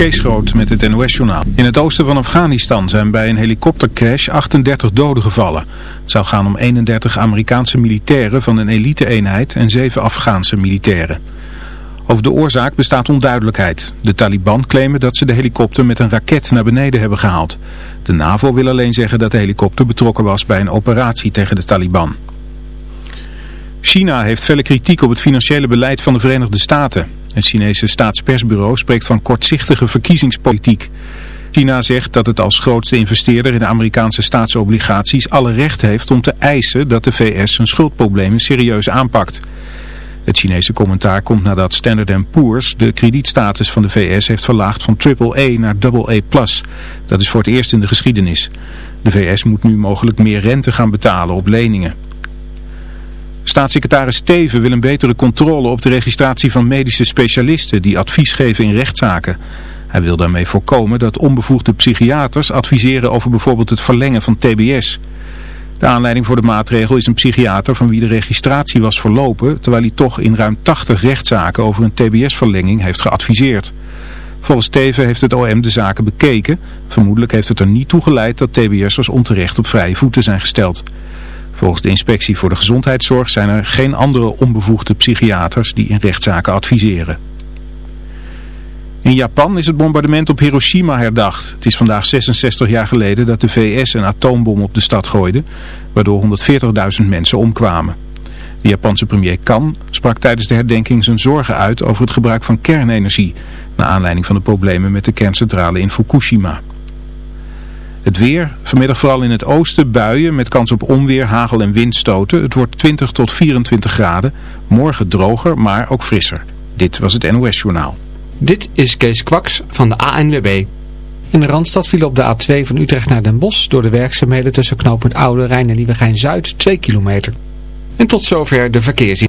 Kees Groot met het NOS-journaal. In het oosten van Afghanistan zijn bij een helikoptercrash 38 doden gevallen. Het zou gaan om 31 Amerikaanse militairen van een elite-eenheid en 7 Afghaanse militairen. Over de oorzaak bestaat onduidelijkheid. De Taliban claimen dat ze de helikopter met een raket naar beneden hebben gehaald. De NAVO wil alleen zeggen dat de helikopter betrokken was bij een operatie tegen de Taliban. China heeft felle kritiek op het financiële beleid van de Verenigde Staten. Het Chinese staatspersbureau spreekt van kortzichtige verkiezingspolitiek. China zegt dat het als grootste investeerder in de Amerikaanse staatsobligaties alle recht heeft om te eisen dat de VS zijn schuldproblemen serieus aanpakt. Het Chinese commentaar komt nadat Standard Poor's de kredietstatus van de VS heeft verlaagd van AAA naar AA+. Dat is voor het eerst in de geschiedenis. De VS moet nu mogelijk meer rente gaan betalen op leningen. Staatssecretaris Steven wil een betere controle op de registratie van medische specialisten die advies geven in rechtszaken. Hij wil daarmee voorkomen dat onbevoegde psychiaters adviseren over bijvoorbeeld het verlengen van TBS. De aanleiding voor de maatregel is een psychiater van wie de registratie was verlopen, terwijl hij toch in ruim 80 rechtszaken over een TBS-verlenging heeft geadviseerd. Volgens Steven heeft het OM de zaken bekeken. Vermoedelijk heeft het er niet toe geleid dat TBS'ers onterecht op vrije voeten zijn gesteld. Volgens de inspectie voor de gezondheidszorg zijn er geen andere onbevoegde psychiaters die in rechtszaken adviseren. In Japan is het bombardement op Hiroshima herdacht. Het is vandaag 66 jaar geleden dat de VS een atoombom op de stad gooide, waardoor 140.000 mensen omkwamen. De Japanse premier Kan sprak tijdens de herdenking zijn zorgen uit over het gebruik van kernenergie, naar aanleiding van de problemen met de kerncentrale in Fukushima. Het weer, vanmiddag vooral in het oosten buien met kans op onweer, hagel en windstoten. Het wordt 20 tot 24 graden. Morgen droger, maar ook frisser. Dit was het NOS Journaal. Dit is Kees Kwaks van de ANWB. In de Randstad viel op de A2 van Utrecht naar Den Bosch door de werkzaamheden tussen knooppunt Oude Rijn en Nieuwegein-Zuid 2 kilometer. En tot zover de verkeersin.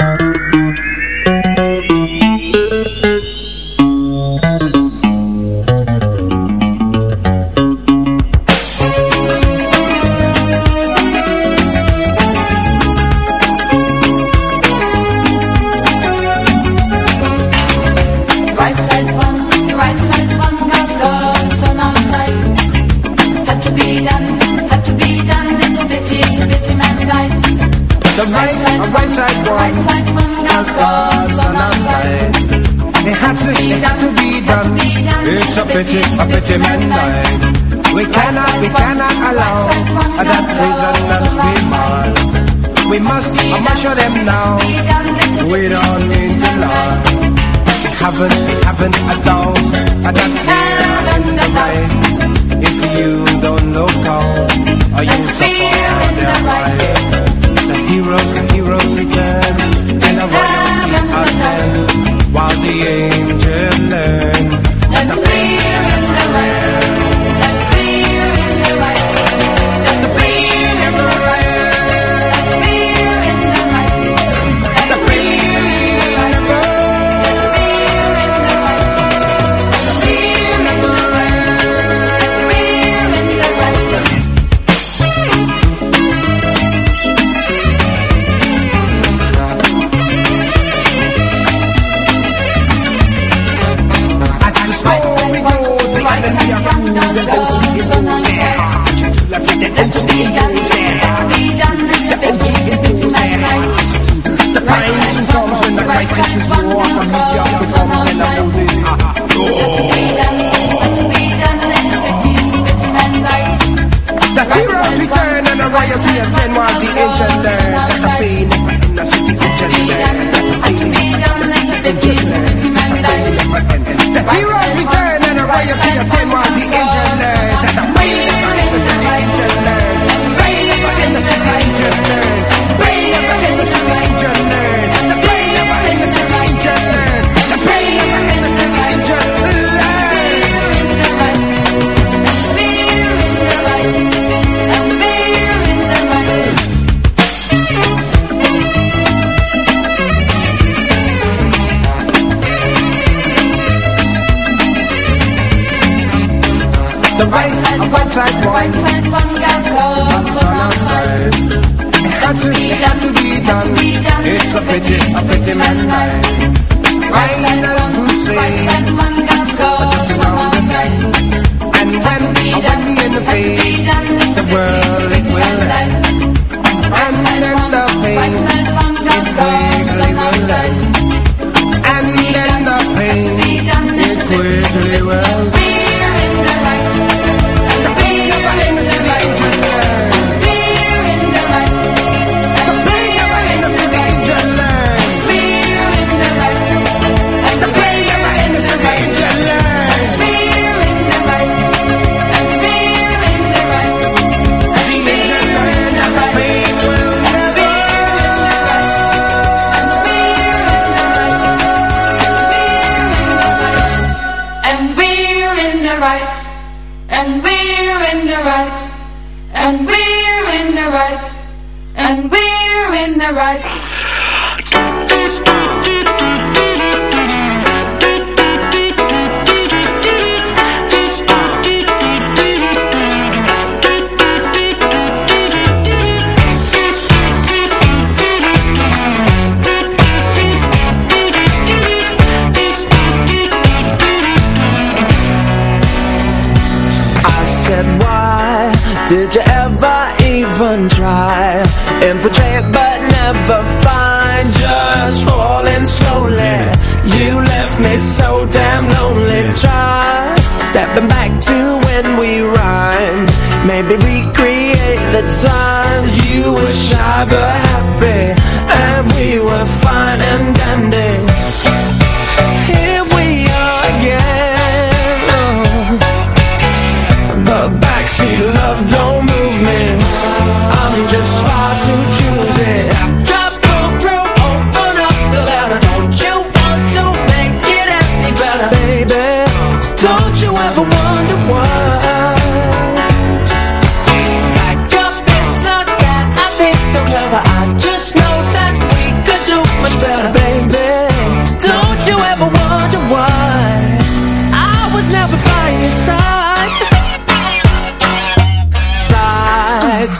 petty, a petty man mind. We cannot, we cannot allow that treason that we mind. We must, I must show them now. We don't need to lie. Haven't, haven't a doubt that we are in the right. If you don't look out, are you so their right? The heroes, the heroes return, and the royalty attend, while the angels learn. And the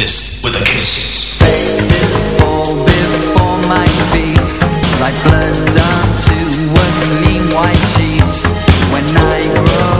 this with a kiss. Faces fall before my feet, like blood onto a clean white sheet. When I grow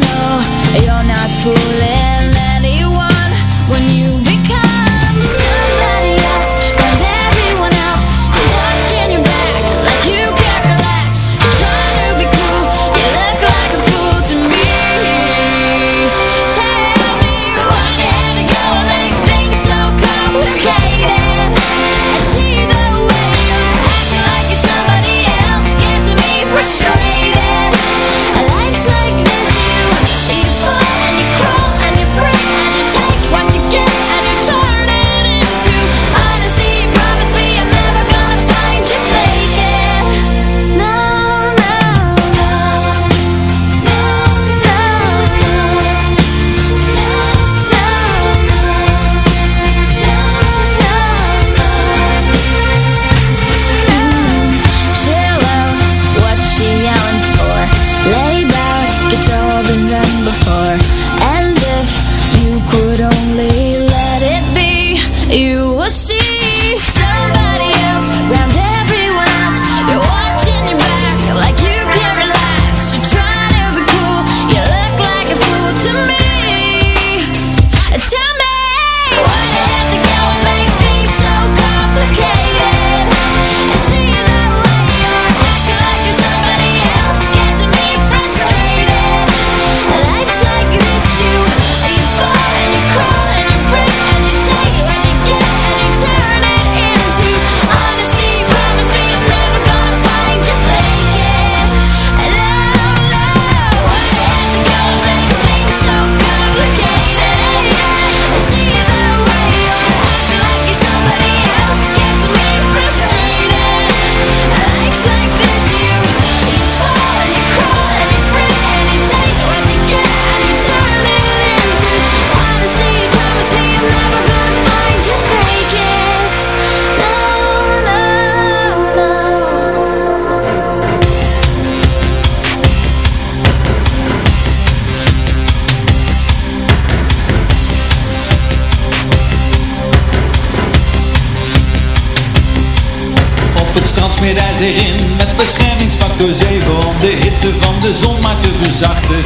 om de hitte van de zon maar te verzachten.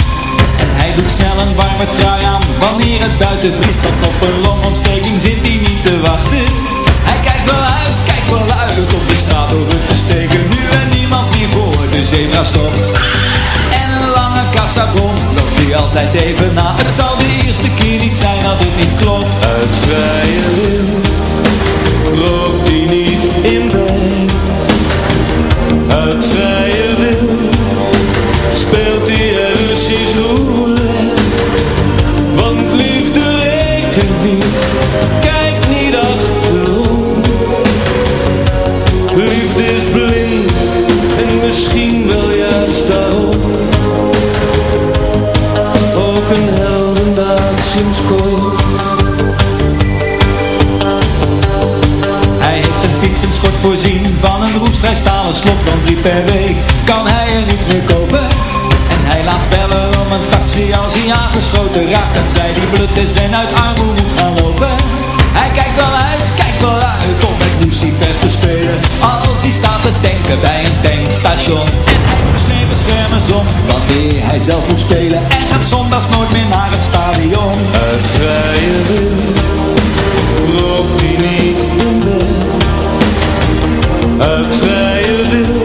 En hij doet snel een warme trui aan wanneer het buiten vriest. Want op een longontsteking zit hij niet te wachten. Hij kijkt wel uit, kijkt wel uit op de straat over het versteken. Nu en niemand meer voor de zebra stopt. En een lange kassabon loopt hij altijd even na. Het zal de eerste keer niet zijn dat het niet klopt. Uit vrije Als loopt slot drie per week. Kan hij er niet meer kopen? En hij laat bellen om een taxi als hij aangeschoten raakt. Dat zij die blut is en uit armoede moet gaan lopen. Hij kijkt wel uit, kijkt wel uit om met Lucifers te spelen. Als hij staat te tanken bij een tankstation. En hij moet een schermers om Wanneer hij zelf moet spelen. En gaat zondags nooit meer naar het stadion. Het vrije wil Loopt hij niet in het devil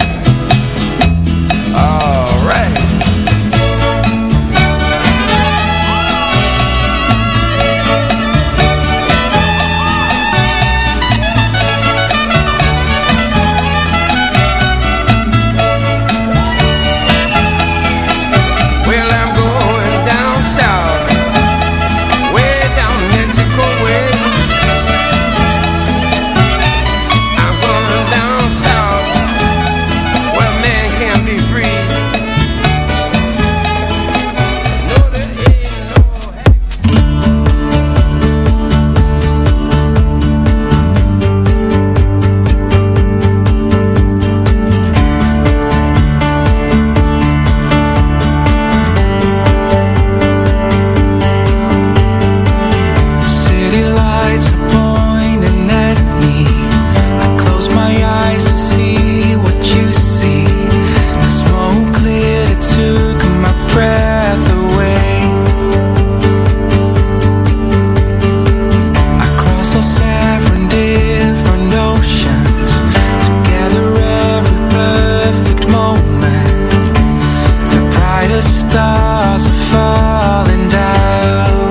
the stars are falling down.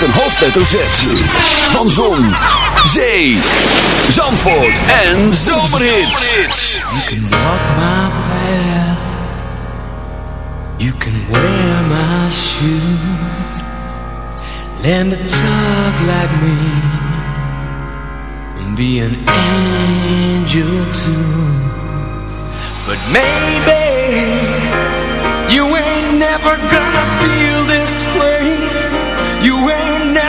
met een hoofdletter Z. Van Zon, Zee, Zandvoort en Zomerhits. You can walk my path. You can wear my shoes. Learn to talk like me. And be an angel too. But maybe you ain't never gonna.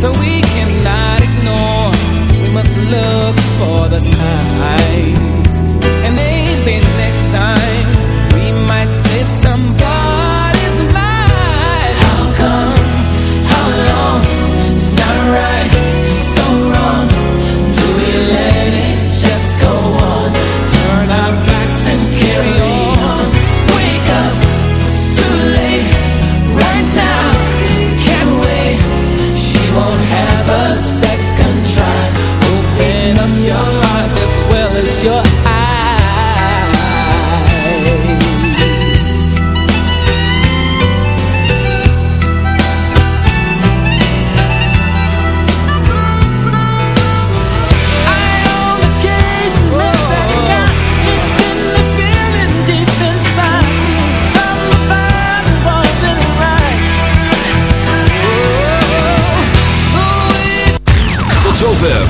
So we cannot ignore, we must look for the signs.